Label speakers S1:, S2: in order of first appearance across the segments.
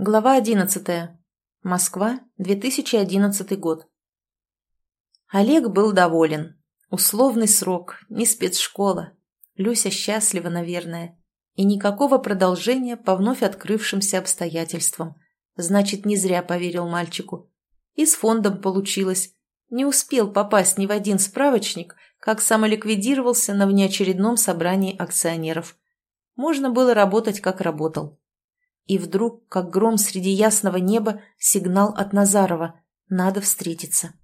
S1: Глава 11. Москва, 2011 год. Олег был доволен. Условный срок, не спецшкола. Люся счастлива, наверное. И никакого продолжения по вновь открывшимся обстоятельствам. Значит, не зря поверил мальчику. И с фондом получилось. Не успел попасть ни в один справочник, как самоликвидировался на внеочередном собрании акционеров. Можно было работать, как работал. И вдруг, как гром среди ясного неба, сигнал от Назарова «Надо встретиться».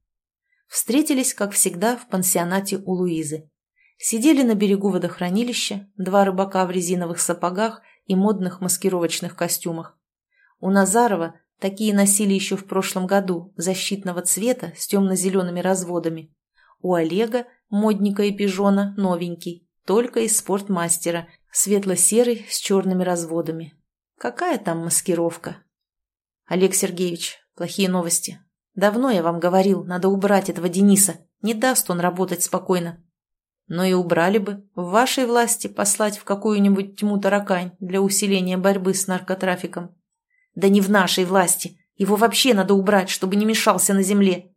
S1: Встретились, как всегда, в пансионате у Луизы. Сидели на берегу водохранилища, два рыбака в резиновых сапогах и модных маскировочных костюмах. У Назарова такие носили еще в прошлом году, защитного цвета с темно-зелеными разводами. У Олега, модника и пижона, новенький, только из спортмастера, светло-серый с черными разводами. Какая там маскировка? Олег Сергеевич, плохие новости. Давно я вам говорил, надо убрать этого Дениса. Не даст он работать спокойно. Но и убрали бы. В вашей власти послать в какую-нибудь тьму таракань для усиления борьбы с наркотрафиком. Да не в нашей власти. Его вообще надо убрать, чтобы не мешался на земле.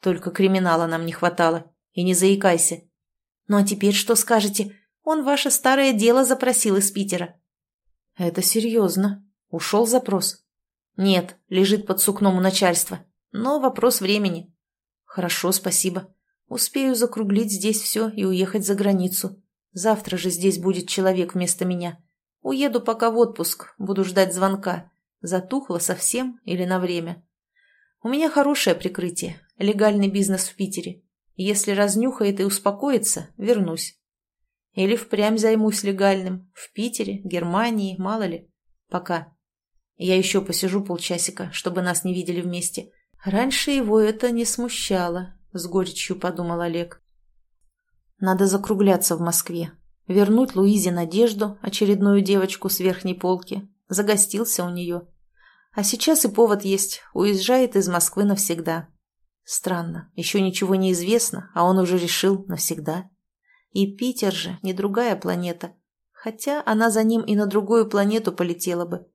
S1: Только криминала нам не хватало. И не заикайся. Ну а теперь что скажете? Он ваше старое дело запросил из Питера. «Это серьезно. Ушел запрос?» «Нет, лежит под сукном у начальства. Но вопрос времени». «Хорошо, спасибо. Успею закруглить здесь все и уехать за границу. Завтра же здесь будет человек вместо меня. Уеду пока в отпуск, буду ждать звонка. Затухло совсем или на время. У меня хорошее прикрытие, легальный бизнес в Питере. Если разнюхает и успокоится, вернусь. Или впрямь займусь легальным. В Питере, Германии, мало ли. Пока. Я еще посижу полчасика, чтобы нас не видели вместе. Раньше его это не смущало, с горечью подумал Олег. Надо закругляться в Москве. Вернуть Луизе Надежду, очередную девочку с верхней полки. Загостился у нее. А сейчас и повод есть. Уезжает из Москвы навсегда. Странно. Еще ничего не известно, а он уже решил навсегда. И Питер же не другая планета, хотя она за ним и на другую планету полетела бы.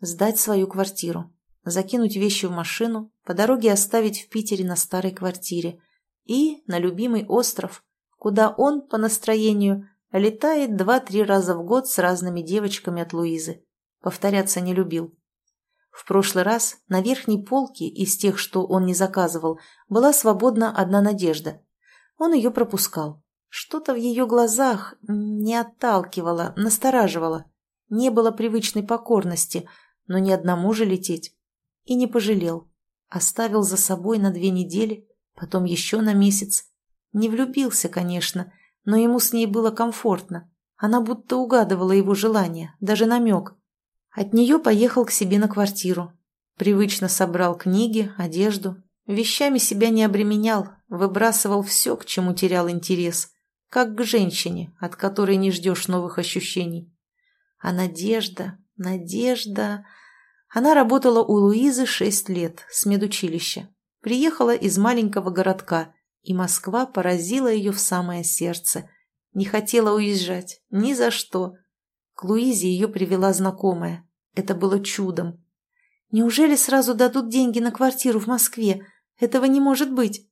S1: Сдать свою квартиру, закинуть вещи в машину, по дороге оставить в Питере на старой квартире и на любимый остров, куда он, по настроению, летает два-три раза в год с разными девочками от Луизы. Повторяться не любил. В прошлый раз на верхней полке из тех, что он не заказывал, была свободна одна надежда. Он ее пропускал. Что-то в ее глазах не отталкивало, настораживало. Не было привычной покорности, но ни одному же лететь. И не пожалел. Оставил за собой на две недели, потом еще на месяц. Не влюбился, конечно, но ему с ней было комфортно. Она будто угадывала его желание, даже намек. От нее поехал к себе на квартиру. Привычно собрал книги, одежду. Вещами себя не обременял, выбрасывал все, к чему терял интерес как к женщине, от которой не ждешь новых ощущений. А Надежда, Надежда... Она работала у Луизы шесть лет, с медучилища. Приехала из маленького городка, и Москва поразила ее в самое сердце. Не хотела уезжать, ни за что. К Луизе ее привела знакомая. Это было чудом. Неужели сразу дадут деньги на квартиру в Москве? Этого не может быть.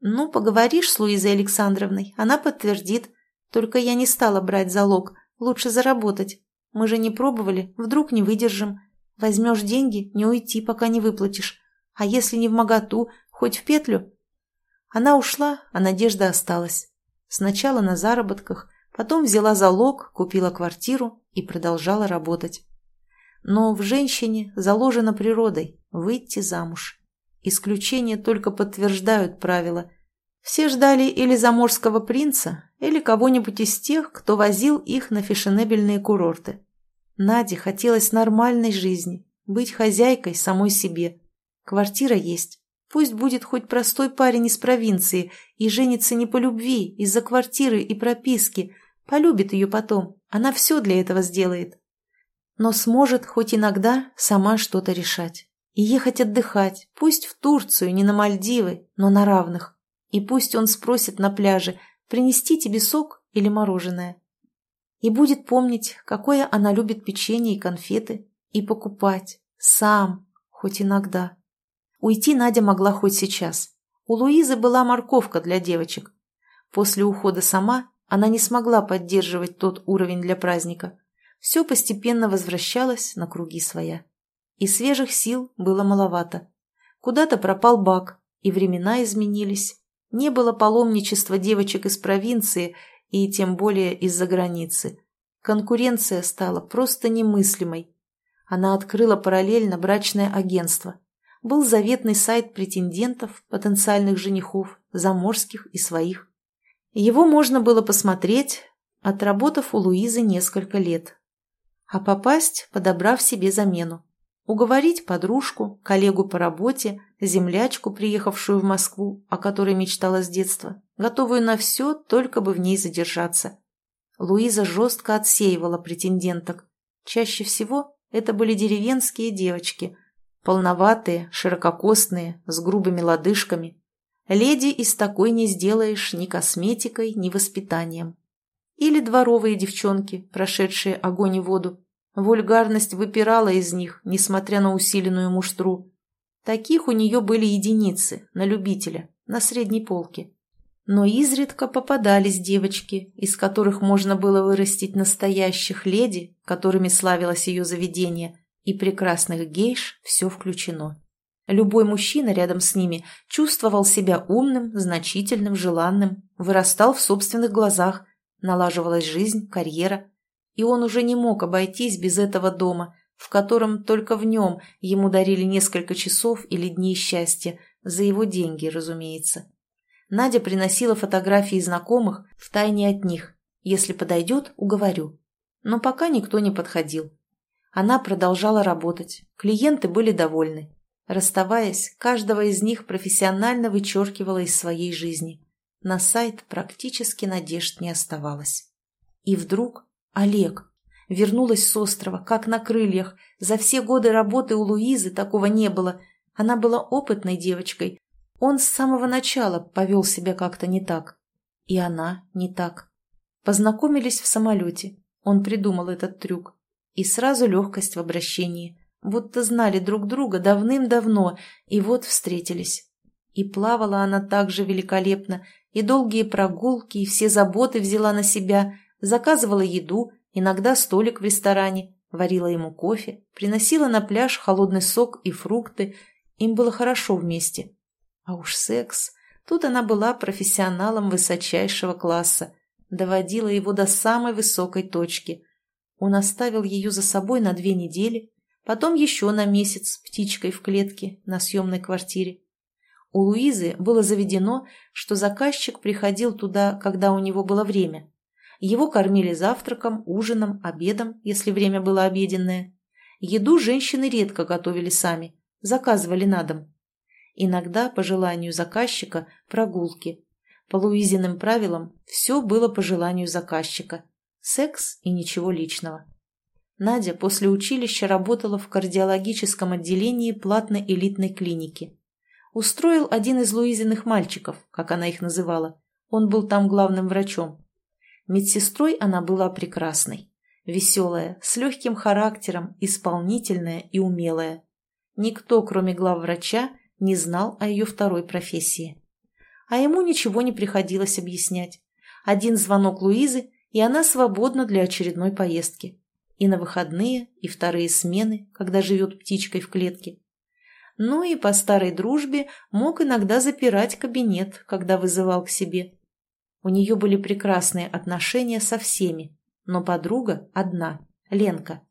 S1: «Ну, поговоришь с Луизой Александровной, она подтвердит. Только я не стала брать залог, лучше заработать. Мы же не пробовали, вдруг не выдержим. Возьмешь деньги, не уйти, пока не выплатишь. А если не в моготу, хоть в петлю?» Она ушла, а Надежда осталась. Сначала на заработках, потом взяла залог, купила квартиру и продолжала работать. Но в женщине заложено природой выйти замуж. Исключения только подтверждают правила. Все ждали или заморского принца, или кого-нибудь из тех, кто возил их на фешенебельные курорты. Наде хотелось нормальной жизни, быть хозяйкой самой себе. Квартира есть. Пусть будет хоть простой парень из провинции и женится не по любви, из-за квартиры и прописки. Полюбит ее потом, она все для этого сделает. Но сможет хоть иногда сама что-то решать. И ехать отдыхать, пусть в Турцию, не на Мальдивы, но на равных. И пусть он спросит на пляже, принести тебе сок или мороженое. И будет помнить, какое она любит печенье и конфеты, и покупать, Сам, хоть иногда. Уйти Надя могла хоть сейчас. У Луизы была морковка для девочек. После ухода сама она не смогла поддерживать тот уровень для праздника. Все постепенно возвращалось на круги своя. И свежих сил было маловато. Куда-то пропал бак, и времена изменились. Не было паломничества девочек из провинции и тем более из-за границы. Конкуренция стала просто немыслимой. Она открыла параллельно брачное агентство. Был заветный сайт претендентов, потенциальных женихов, заморских и своих. Его можно было посмотреть, отработав у Луизы несколько лет. А попасть, подобрав себе замену. Уговорить подружку, коллегу по работе, землячку, приехавшую в Москву, о которой мечтала с детства, готовую на все, только бы в ней задержаться. Луиза жестко отсеивала претенденток. Чаще всего это были деревенские девочки, полноватые, ширококосные, с грубыми лодыжками. Леди из такой не сделаешь ни косметикой, ни воспитанием. Или дворовые девчонки, прошедшие огонь и воду. Вульгарность выпирала из них, несмотря на усиленную муштру. Таких у нее были единицы, на любителя, на средней полке. Но изредка попадались девочки, из которых можно было вырастить настоящих леди, которыми славилось ее заведение, и прекрасных гейш все включено. Любой мужчина рядом с ними чувствовал себя умным, значительным, желанным, вырастал в собственных глазах, налаживалась жизнь, карьера, и он уже не мог обойтись без этого дома, в котором только в нем ему дарили несколько часов или дней счастья, за его деньги, разумеется. Надя приносила фотографии знакомых втайне от них. Если подойдет, уговорю. Но пока никто не подходил. Она продолжала работать. Клиенты были довольны. Расставаясь, каждого из них профессионально вычеркивала из своей жизни. На сайт практически надежд не оставалось. И вдруг Олег вернулась с острова, как на крыльях. За все годы работы у Луизы такого не было. Она была опытной девочкой, он с самого начала повел себя как-то не так. И она не так. Познакомились в самолете. Он придумал этот трюк. И сразу легкость в обращении. Будто знали друг друга давным-давно, и вот встретились. И плавала она так же великолепно, и долгие прогулки, и все заботы взяла на себя, заказывала еду, иногда столик в ресторане, варила ему кофе, приносила на пляж холодный сок и фрукты. Им было хорошо вместе. А уж секс... Тут она была профессионалом высочайшего класса, доводила его до самой высокой точки. Он оставил ее за собой на две недели, потом еще на месяц птичкой в клетке на съемной квартире. У Луизы было заведено, что заказчик приходил туда, когда у него было время. Его кормили завтраком, ужином, обедом, если время было обеденное. Еду женщины редко готовили сами, заказывали на дом. Иногда, по желанию заказчика, прогулки. По Луизиным правилам, все было по желанию заказчика. Секс и ничего личного. Надя после училища работала в кардиологическом отделении платной элитной клиники. Устроил один из Луизиных мальчиков, как она их называла. Он был там главным врачом. Медсестрой она была прекрасной. Веселая, с легким характером, исполнительная и умелая. Никто, кроме главврача, не знал о ее второй профессии. А ему ничего не приходилось объяснять. Один звонок Луизы, и она свободна для очередной поездки. И на выходные, и вторые смены, когда живет птичкой в клетке. Ну и по старой дружбе мог иногда запирать кабинет, когда вызывал к себе. У нее были прекрасные отношения со всеми, но подруга одна, Ленка.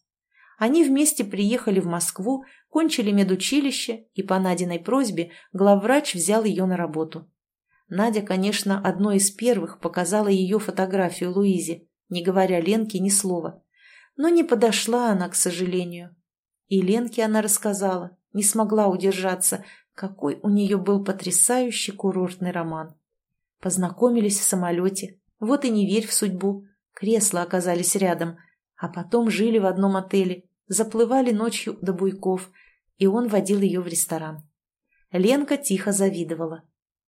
S1: Они вместе приехали в Москву, кончили медучилище, и по Надиной просьбе главврач взял ее на работу. Надя, конечно, одной из первых показала ее фотографию Луизе, не говоря Ленке ни слова. Но не подошла она, к сожалению. И Ленке она рассказала, не смогла удержаться, какой у нее был потрясающий курортный роман. Познакомились в самолете, вот и не верь в судьбу. Кресла оказались рядом, а потом жили в одном отеле, заплывали ночью до буйков, и он водил ее в ресторан. Ленка тихо завидовала.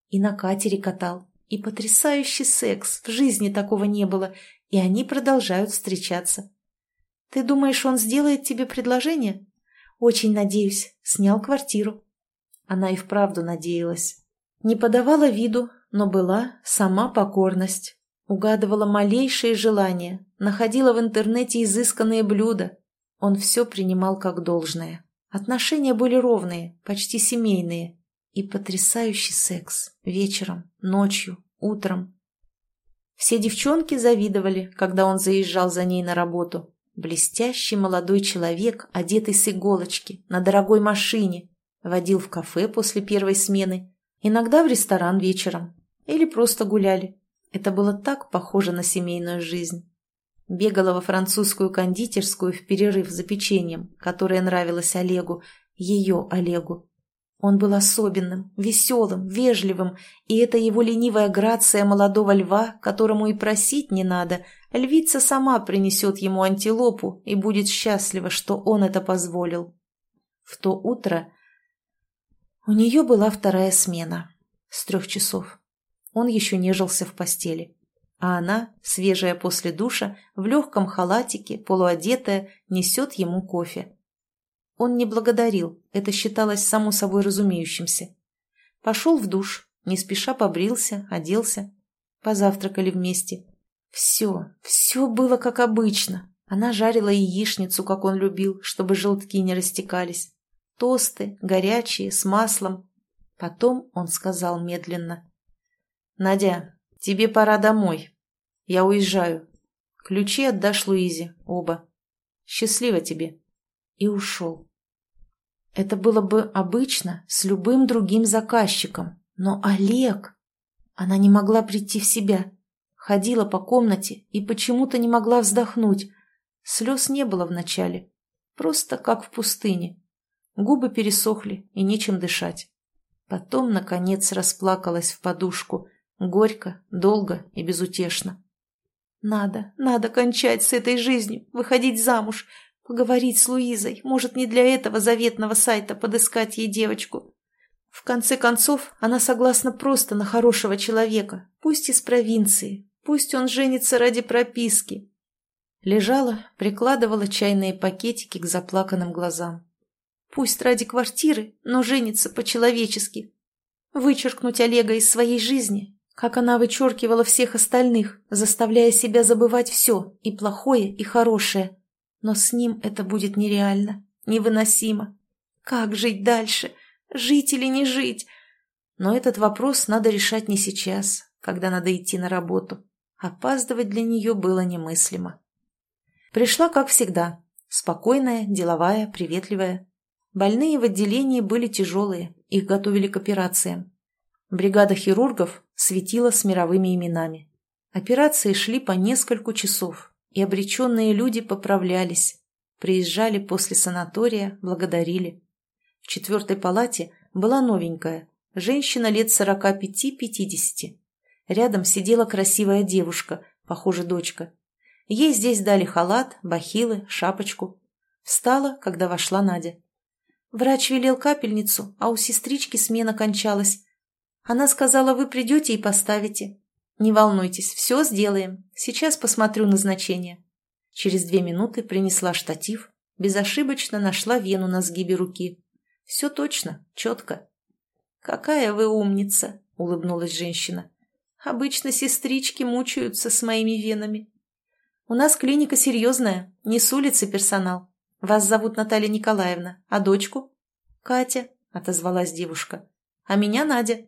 S1: И на катере катал. И потрясающий секс, в жизни такого не было, и они продолжают встречаться. Ты думаешь, он сделает тебе предложение? «Очень надеюсь. Снял квартиру». Она и вправду надеялась. Не подавала виду, но была сама покорность. Угадывала малейшие желания, находила в интернете изысканные блюда. Он все принимал как должное. Отношения были ровные, почти семейные. И потрясающий секс. Вечером, ночью, утром. Все девчонки завидовали, когда он заезжал за ней на работу. Блестящий молодой человек, одетый с иголочки, на дорогой машине, водил в кафе после первой смены, иногда в ресторан вечером. Или просто гуляли. Это было так похоже на семейную жизнь. Бегала во французскую кондитерскую в перерыв за печеньем, которое нравилось Олегу, ее Олегу. Он был особенным, веселым, вежливым, и эта его ленивая грация молодого льва, которому и просить не надо, львица сама принесет ему антилопу и будет счастлива, что он это позволил. В то утро у нее была вторая смена с трех часов. Он еще нежился в постели. А она, свежая после душа, в легком халатике, полуодетая, несет ему кофе. Он не благодарил, это считалось само собой разумеющимся. Пошел в душ, не спеша побрился, оделся. Позавтракали вместе. Все, все было как обычно. Она жарила яичницу, как он любил, чтобы желтки не растекались. Тосты, горячие, с маслом. Потом он сказал медленно. «Надя, тебе пора домой. Я уезжаю. Ключи отдашь Луизе, оба. Счастливо тебе». И ушел. Это было бы обычно с любым другим заказчиком. Но Олег... Она не могла прийти в себя. Ходила по комнате и почему-то не могла вздохнуть. Слез не было вначале. Просто как в пустыне. Губы пересохли и нечем дышать. Потом, наконец, расплакалась в подушку – Горько, долго и безутешно. Надо, надо кончать с этой жизнью, выходить замуж, поговорить с Луизой. Может, не для этого заветного сайта подыскать ей девочку. В конце концов, она согласна просто на хорошего человека, пусть из провинции, пусть он женится ради прописки. Лежала, прикладывала чайные пакетики к заплаканным глазам. Пусть ради квартиры, но женится по-человечески. Вычеркнуть Олега из своей жизни как она вычеркивала всех остальных, заставляя себя забывать все, и плохое, и хорошее. Но с ним это будет нереально, невыносимо. Как жить дальше? Жить или не жить? Но этот вопрос надо решать не сейчас, когда надо идти на работу. Опаздывать для нее было немыслимо. Пришла, как всегда, спокойная, деловая, приветливая. Больные в отделении были тяжелые, их готовили к операциям. Бригада хирургов светила с мировыми именами. Операции шли по несколько часов, и обреченные люди поправлялись. Приезжали после санатория, благодарили. В четвертой палате была новенькая, женщина лет 45-50. Рядом сидела красивая девушка, похоже, дочка. Ей здесь дали халат, бахилы, шапочку. Встала, когда вошла Надя. Врач велел капельницу, а у сестрички смена кончалась. Она сказала, вы придете и поставите. Не волнуйтесь, все сделаем. Сейчас посмотрю назначение. Через две минуты принесла штатив, безошибочно нашла вену на сгибе руки. Все точно, четко. «Какая вы умница!» — улыбнулась женщина. «Обычно сестрички мучаются с моими венами. У нас клиника серьезная, не с улицы персонал. Вас зовут Наталья Николаевна, а дочку?» «Катя», — отозвалась девушка. «А меня Надя».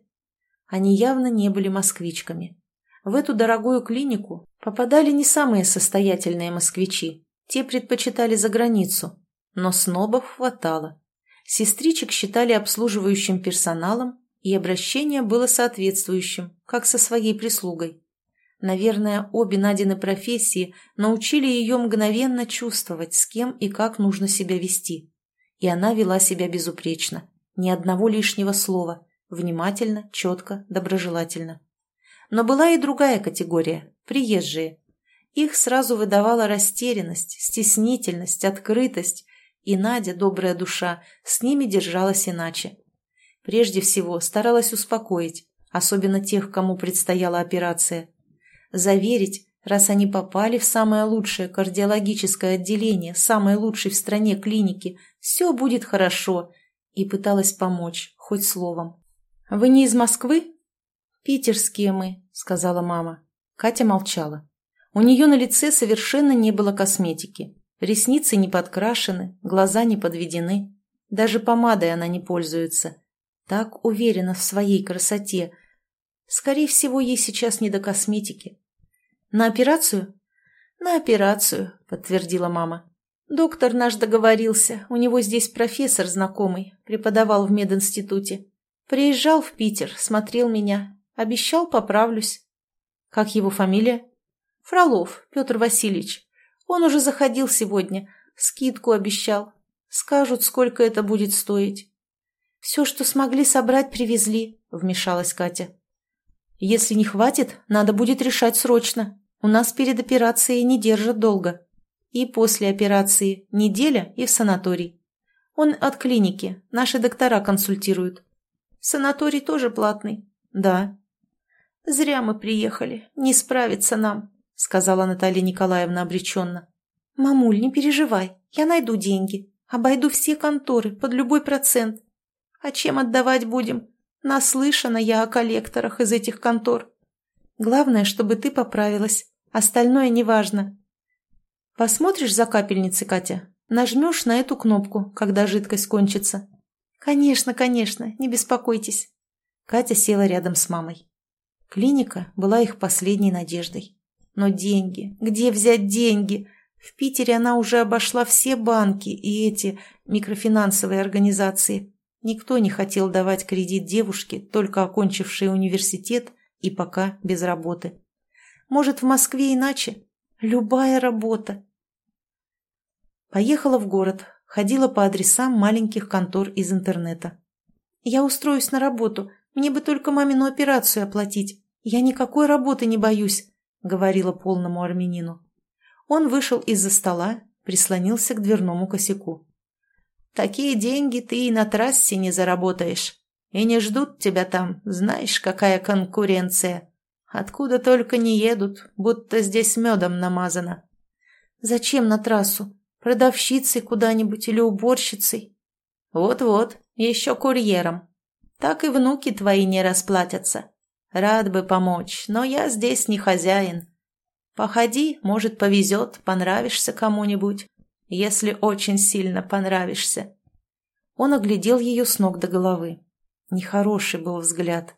S1: Они явно не были москвичками. В эту дорогую клинику попадали не самые состоятельные москвичи. Те предпочитали за границу. Но снобов хватало. Сестричек считали обслуживающим персоналом, и обращение было соответствующим, как со своей прислугой. Наверное, обе Надины профессии научили ее мгновенно чувствовать, с кем и как нужно себя вести. И она вела себя безупречно. Ни одного лишнего слова, Внимательно, четко, доброжелательно. Но была и другая категория – приезжие. Их сразу выдавала растерянность, стеснительность, открытость, и Надя, добрая душа, с ними держалась иначе. Прежде всего старалась успокоить, особенно тех, кому предстояла операция. Заверить, Раз они попали в самое лучшее кардиологическое отделение, самой лучшей в стране клиники, все будет хорошо. И пыталась помочь, хоть словом. «Вы не из Москвы?» «Питерские мы», — сказала мама. Катя молчала. У нее на лице совершенно не было косметики. Ресницы не подкрашены, глаза не подведены. Даже помадой она не пользуется. Так уверена в своей красоте. Скорее всего, ей сейчас не до косметики. «На операцию?» «На операцию», — подтвердила мама. «Доктор наш договорился. У него здесь профессор знакомый, преподавал в мединституте. Приезжал в Питер, смотрел меня. Обещал, поправлюсь». «Как его фамилия?» «Фролов Петр Васильевич. Он уже заходил сегодня. Скидку обещал. Скажут, сколько это будет стоить». «Все, что смогли собрать, привезли», — вмешалась Катя. «Если не хватит, надо будет решать срочно», у нас перед операцией не держат долго. И после операции неделя и в санаторий. Он от клиники, наши доктора консультируют. Санаторий тоже платный? Да. Зря мы приехали, не справится нам, сказала Наталья Николаевна обреченно. Мамуль, не переживай, я найду деньги. Обойду все конторы под любой процент. А чем отдавать будем? Наслышана я о коллекторах из этих контор. Главное, чтобы ты поправилась. Остальное неважно. Посмотришь за капельницей, Катя? Нажмешь на эту кнопку, когда жидкость кончится. Конечно, конечно, не беспокойтесь. Катя села рядом с мамой. Клиника была их последней надеждой. Но деньги, где взять деньги? В Питере она уже обошла все банки и эти микрофинансовые организации. Никто не хотел давать кредит девушке, только окончившей университет и пока без работы. Может, в Москве иначе? Любая работа. Поехала в город, ходила по адресам маленьких контор из интернета. Я устроюсь на работу, мне бы только мамину операцию оплатить. Я никакой работы не боюсь, говорила полному армянину. Он вышел из-за стола, прислонился к дверному косяку. Такие деньги ты и на трассе не заработаешь. И не ждут тебя там, знаешь, какая конкуренция. Откуда только не едут, будто здесь медом намазано. Зачем на трассу? Продавщицей куда-нибудь или уборщицей? Вот-вот, еще курьером. Так и внуки твои не расплатятся. Рад бы помочь, но я здесь не хозяин. Походи, может, повезет, понравишься кому-нибудь, если очень сильно понравишься. Он оглядел ее с ног до головы. Нехороший был взгляд.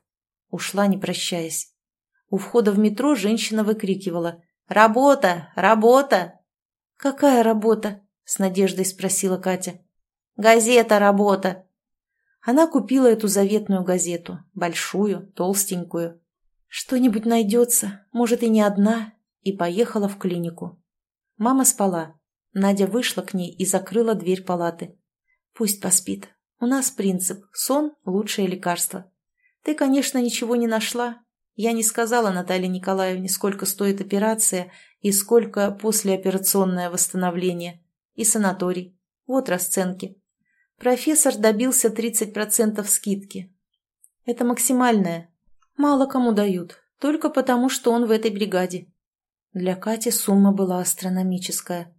S1: Ушла, не прощаясь. У входа в метро женщина выкрикивала «Работа! Работа!» «Какая работа?» – с надеждой спросила Катя. «Газета «Работа». Она купила эту заветную газету, большую, толстенькую. «Что-нибудь найдется, может, и не одна», и поехала в клинику. Мама спала. Надя вышла к ней и закрыла дверь палаты. «Пусть поспит. У нас принцип – сон – лучшее лекарство. Ты, конечно, ничего не нашла, я не сказала Наталье Николаевне, сколько стоит операция и сколько послеоперационное восстановление. И санаторий. Вот расценки. Профессор добился 30% скидки. Это максимальное. Мало кому дают, только потому, что он в этой бригаде. Для Кати сумма была астрономическая.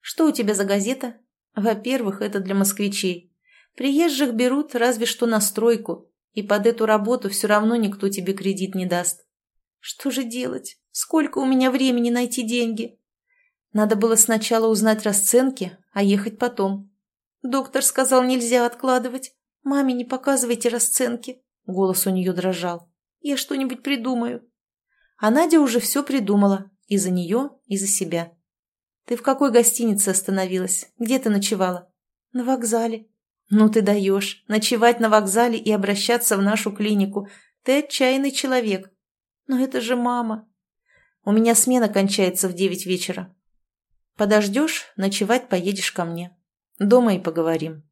S1: Что у тебя за газета? Во-первых, это для москвичей. Приезжих берут разве что на стройку, и под эту работу все равно никто тебе кредит не даст. Что же делать? Сколько у меня времени найти деньги? Надо было сначала узнать расценки, а ехать потом. Доктор сказал, нельзя откладывать. Маме не показывайте расценки. Голос у нее дрожал. Я что-нибудь придумаю. А Надя уже все придумала. И за нее, и за себя. Ты в какой гостинице остановилась? Где ты ночевала? На вокзале. «Ну ты даешь. Ночевать на вокзале и обращаться в нашу клинику. Ты отчаянный человек. Но это же мама. У меня смена кончается в девять вечера. Подождешь, ночевать поедешь ко мне. Дома и поговорим».